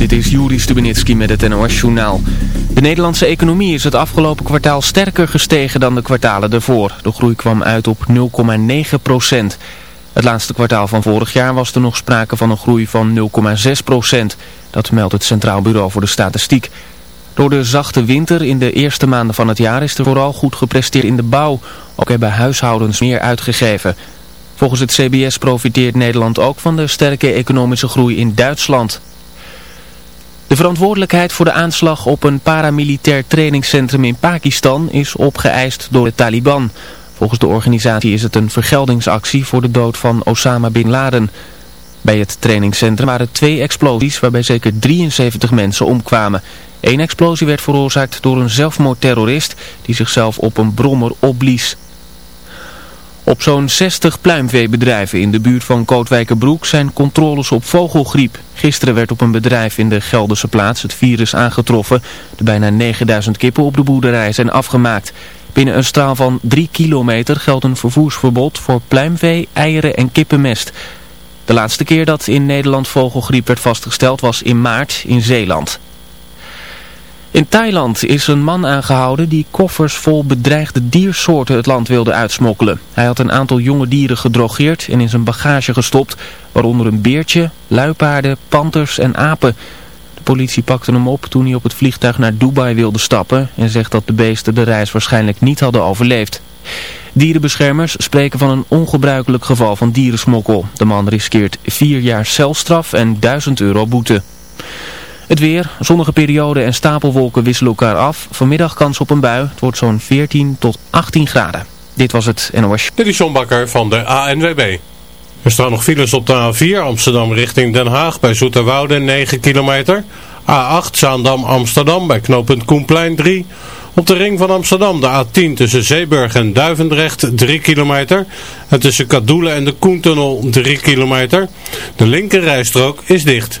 Dit is Juri Stubenitski met het NOS-journaal. De Nederlandse economie is het afgelopen kwartaal sterker gestegen dan de kwartalen ervoor. De groei kwam uit op 0,9 procent. Het laatste kwartaal van vorig jaar was er nog sprake van een groei van 0,6 procent. Dat meldt het Centraal Bureau voor de Statistiek. Door de zachte winter in de eerste maanden van het jaar is er vooral goed gepresteerd in de bouw. Ook hebben huishoudens meer uitgegeven. Volgens het CBS profiteert Nederland ook van de sterke economische groei in Duitsland. De verantwoordelijkheid voor de aanslag op een paramilitair trainingscentrum in Pakistan is opgeëist door de Taliban. Volgens de organisatie is het een vergeldingsactie voor de dood van Osama Bin Laden. Bij het trainingscentrum waren twee explosies waarbij zeker 73 mensen omkwamen. Eén explosie werd veroorzaakt door een zelfmoordterrorist die zichzelf op een brommer opblies. Op zo'n 60 pluimveebedrijven in de buurt van Kootwijkerbroek zijn controles op vogelgriep. Gisteren werd op een bedrijf in de Gelderse plaats het virus aangetroffen. De bijna 9000 kippen op de boerderij zijn afgemaakt. Binnen een straal van 3 kilometer geldt een vervoersverbod voor pluimvee, eieren en kippenmest. De laatste keer dat in Nederland vogelgriep werd vastgesteld was in maart in Zeeland. In Thailand is een man aangehouden die koffers vol bedreigde diersoorten het land wilde uitsmokkelen. Hij had een aantal jonge dieren gedrogeerd en in zijn bagage gestopt, waaronder een beertje, luipaarden, panters en apen. De politie pakte hem op toen hij op het vliegtuig naar Dubai wilde stappen en zegt dat de beesten de reis waarschijnlijk niet hadden overleefd. Dierenbeschermers spreken van een ongebruikelijk geval van dierensmokkel. De man riskeert vier jaar celstraf en 1000 euro boete. Het weer, zonnige periode en stapelwolken wisselen elkaar af. Vanmiddag kans op een bui. Het wordt zo'n 14 tot 18 graden. Dit was het NOS. Dit is John Bakker van de ANWB. Er staan nog files op de A4 Amsterdam richting Den Haag bij Zoeterwoude 9 kilometer. A8 Zaandam Amsterdam bij knooppunt Koenplein 3. Op de ring van Amsterdam de A10 tussen Zeeburg en Duivendrecht 3 kilometer. En tussen Kadoelen en de Koentunnel 3 kilometer. De linkerrijstrook is dicht.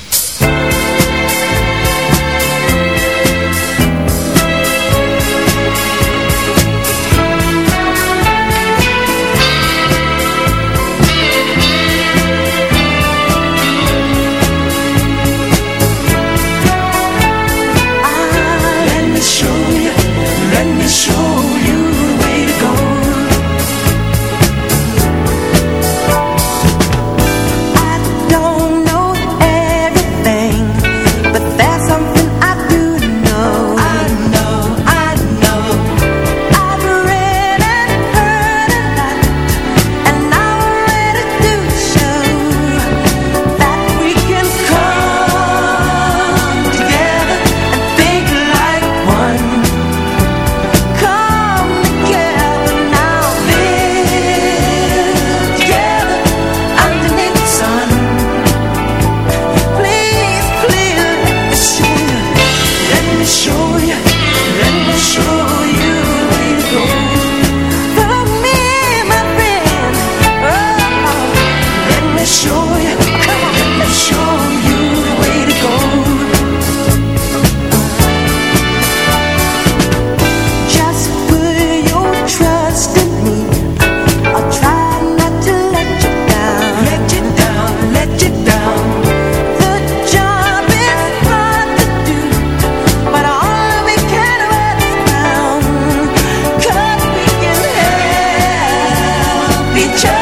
be chosen.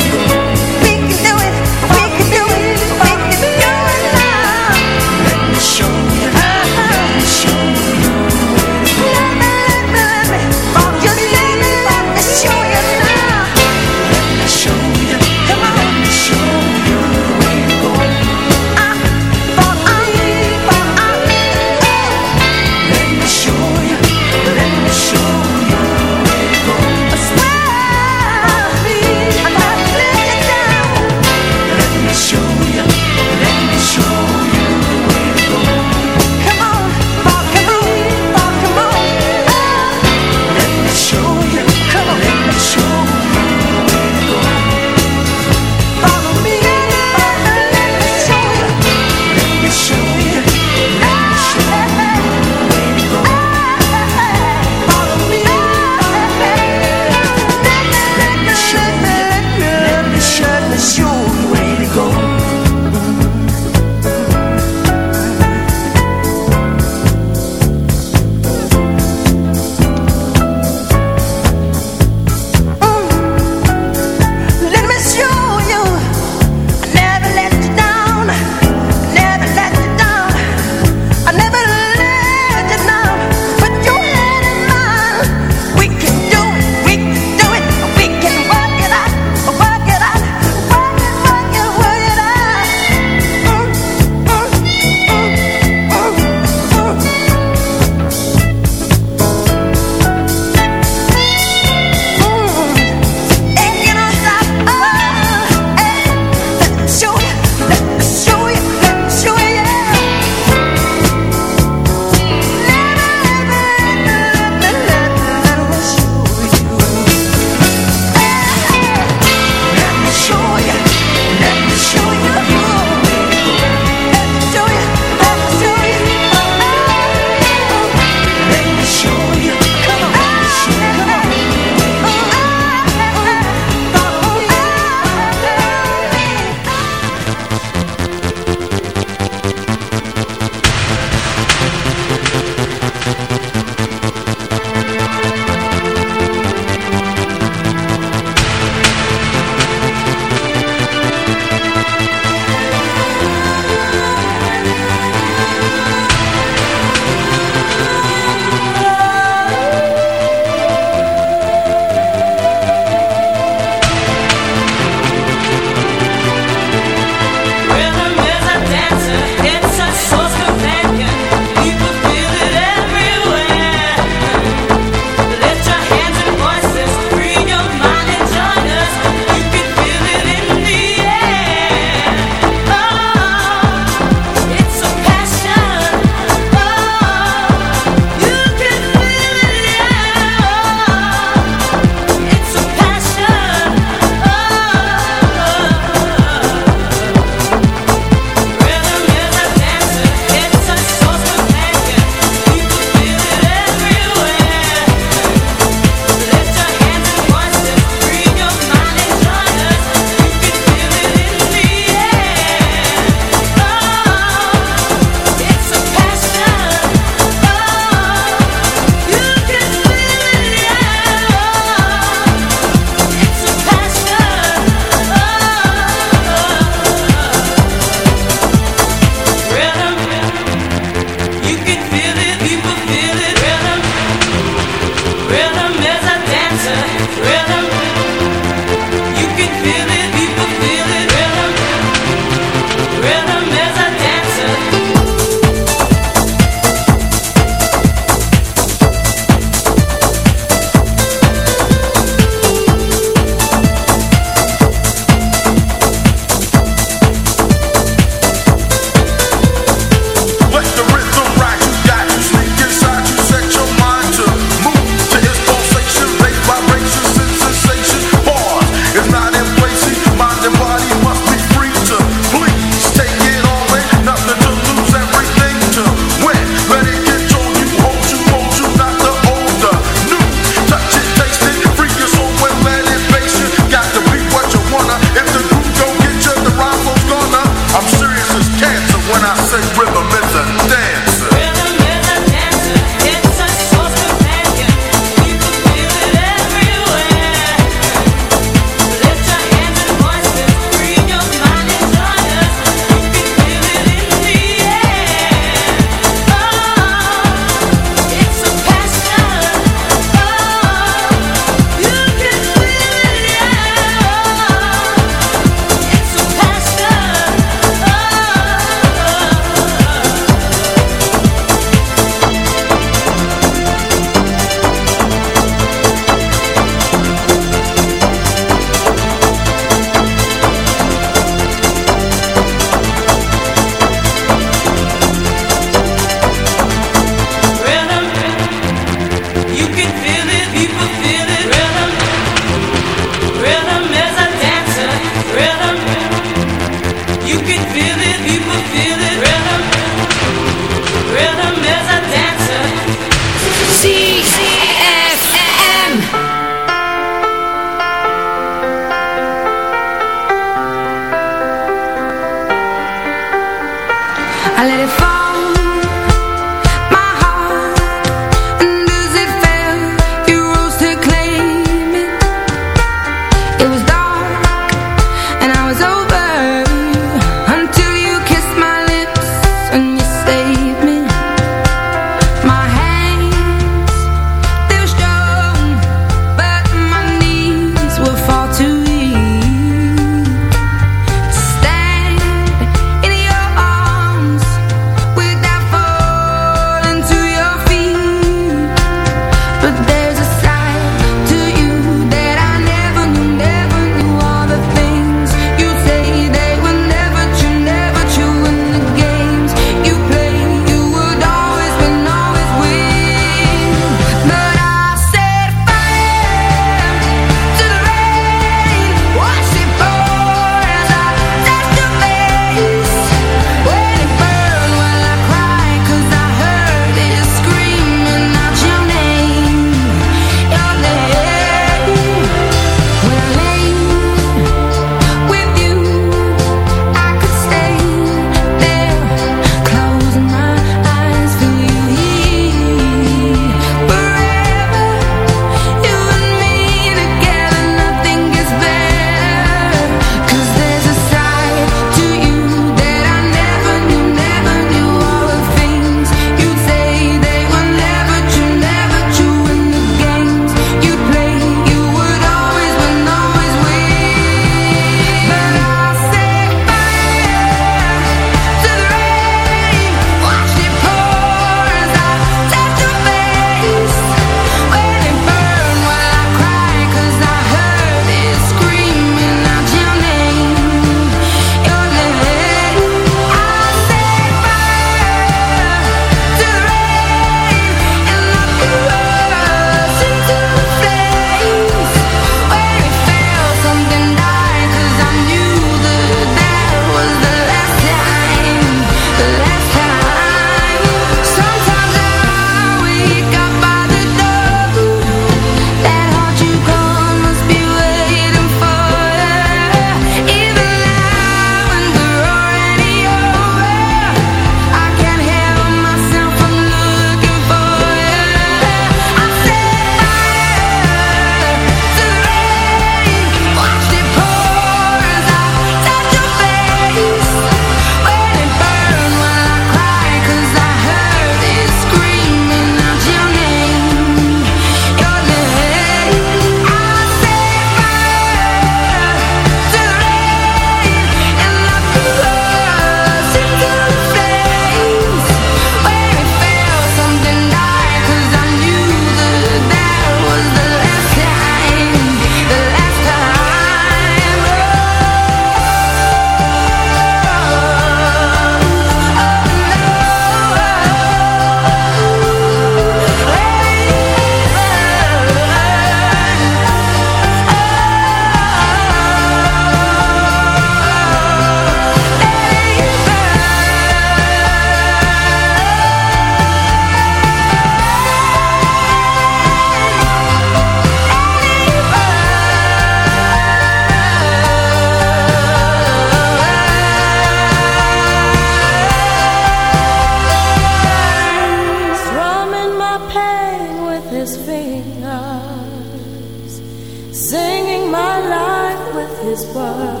paz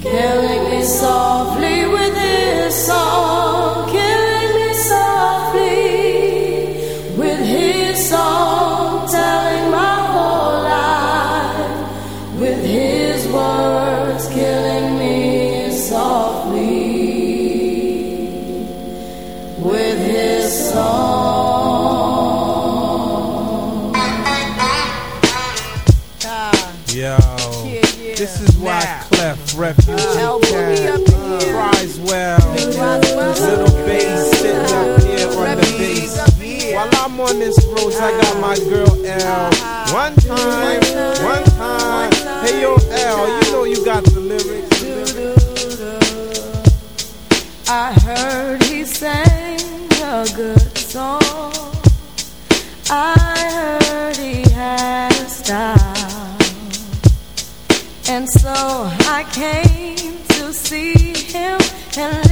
que alegrem só. hot girl L. Uh-huh. One time, one time. Hey yo L, you know you got the lyrics. I heard he sang a good song. I heard he had a style. And so I came to see him and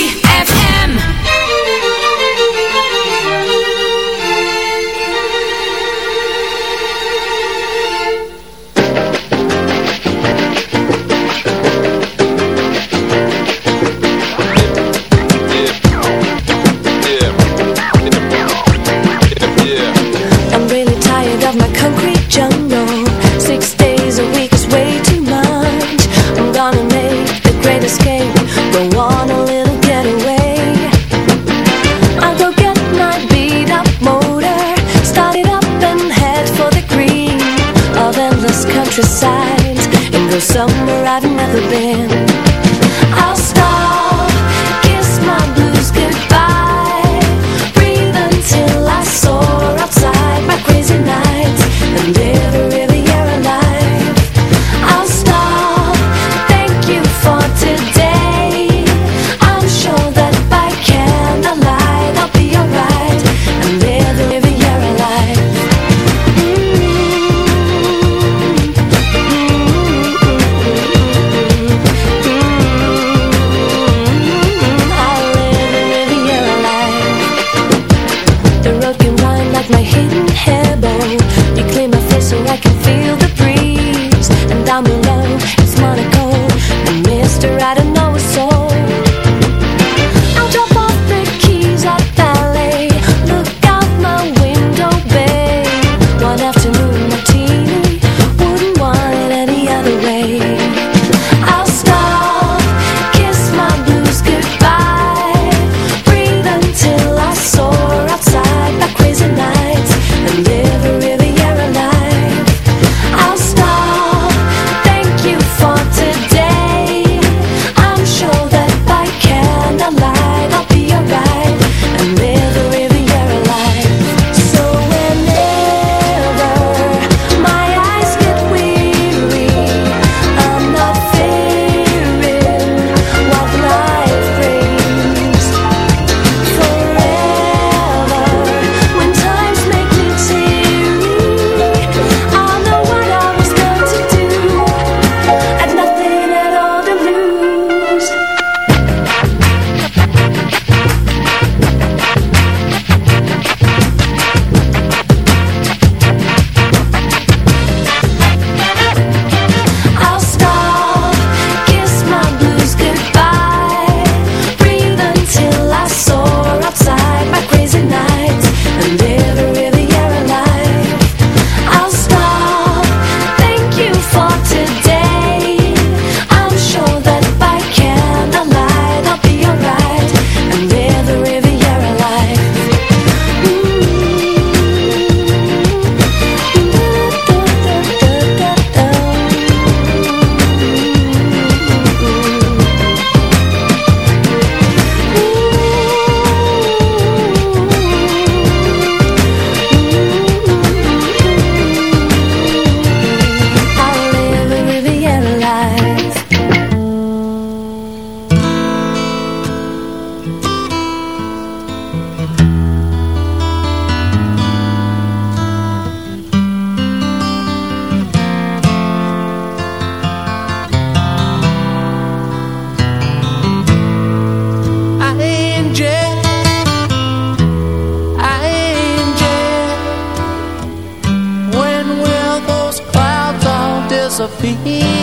philosophy.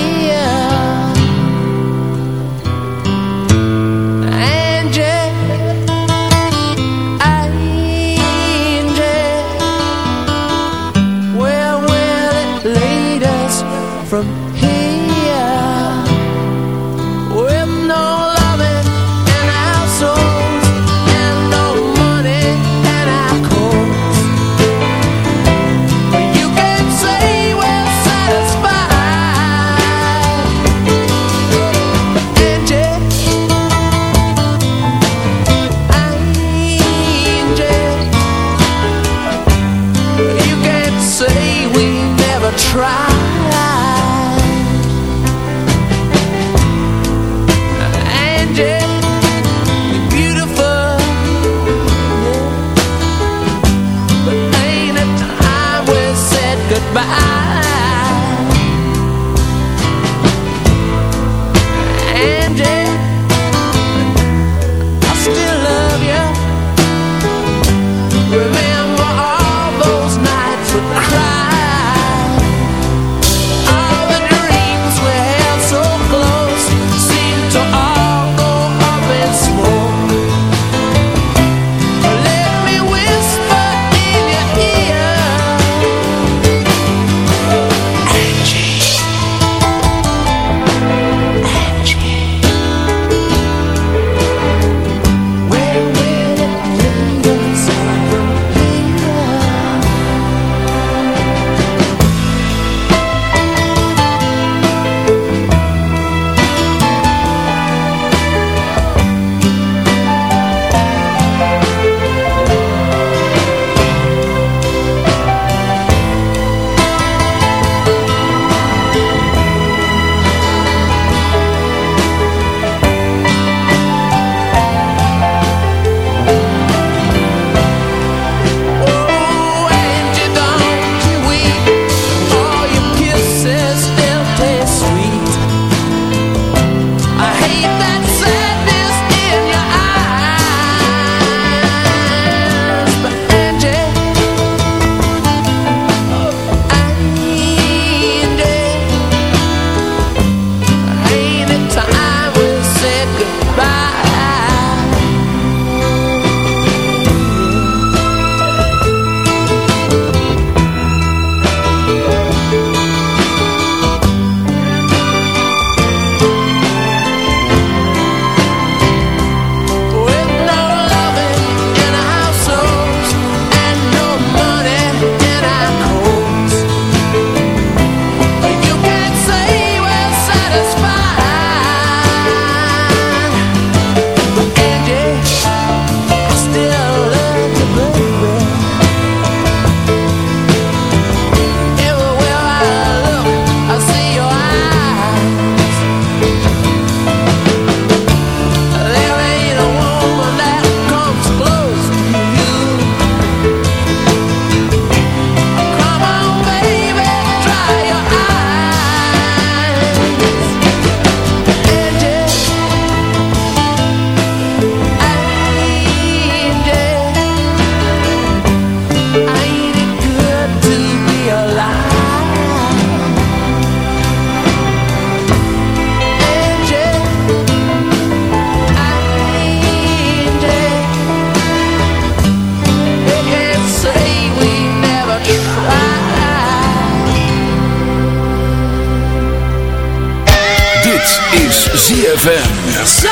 ZFM.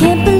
Can't believe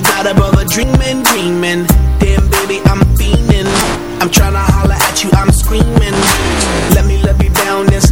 got a brother dreaming, dreaming. Damn, baby, I'm fiending. I'm tryna holler at you, I'm screaming. Let me love you down this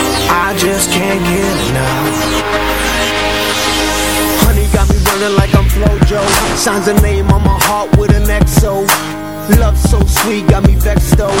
I just can't get enough. Honey got me running like I'm Flojo. Signs a name on my heart with an XO. Love so sweet, got me vexed though.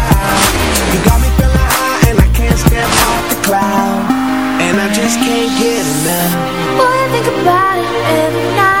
Cloud, and I just can't get enough. Boy, I think about it every night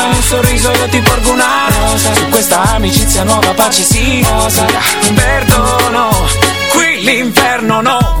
sorriso io ti porgo una rosa. Su questa amicizia nuova pace sì. Rosa. Perdono Qui l'inferno no,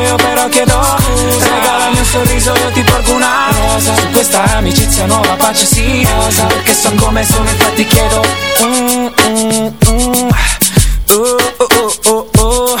io però chiedo Scusa regala il mio sorriso io ti porgo una rosa. Su questa amicizia nuova pace sì rosa. Perché so come sono infatti chiedo. Mm, mm, mm. Oh, oh, oh,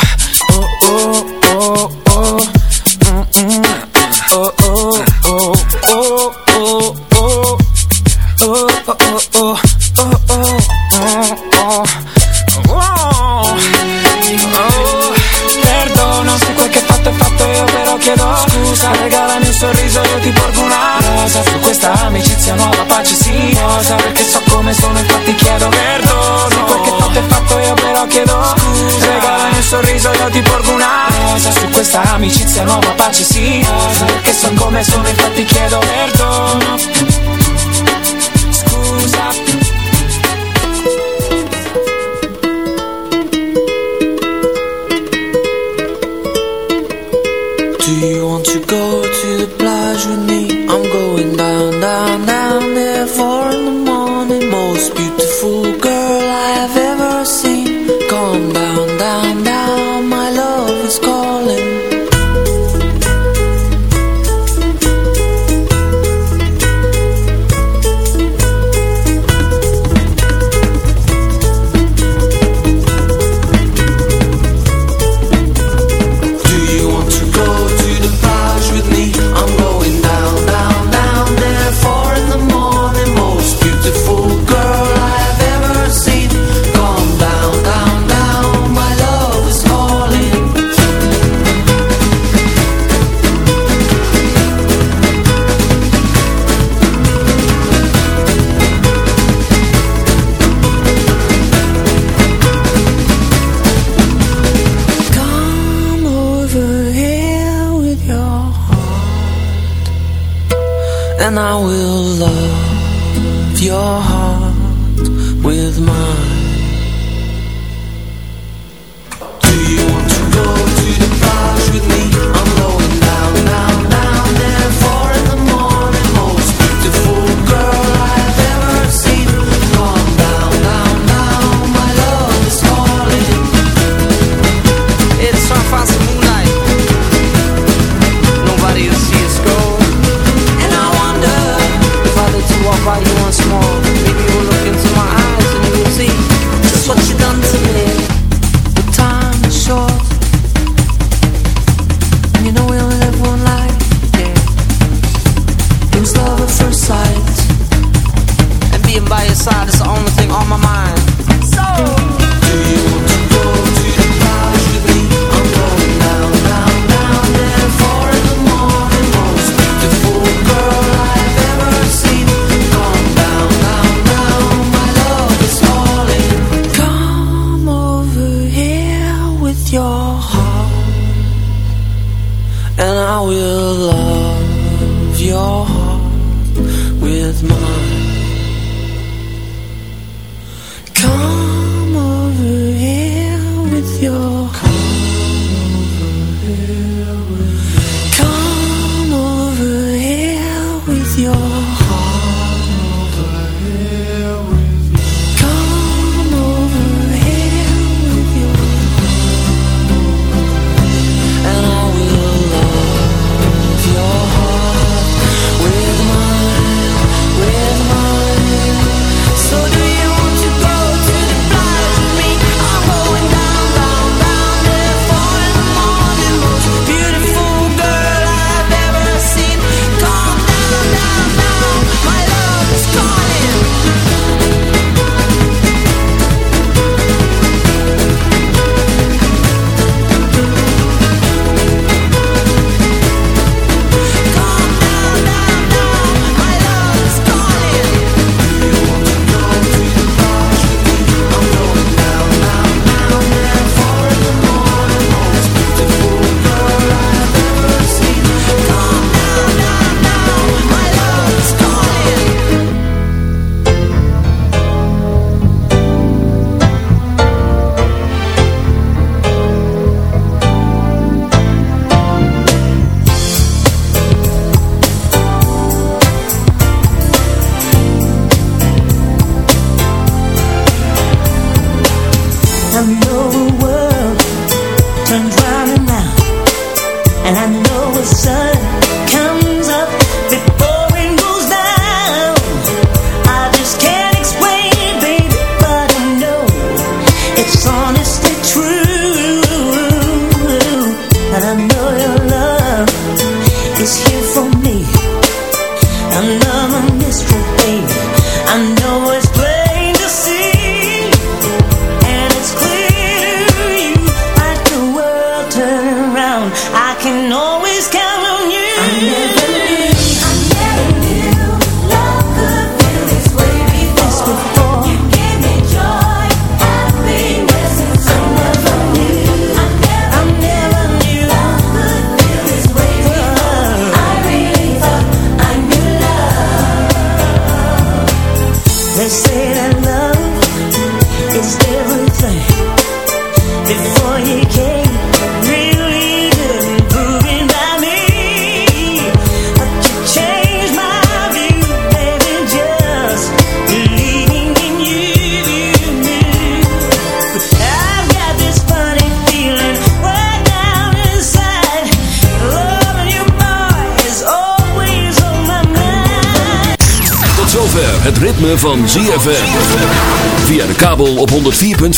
questa amicizia nuova pace sì. Rosa Perché so come sono infatti chiedo perdono. Scusa. Do you want to go to the plage with me? I'm going down, down, down there Four in the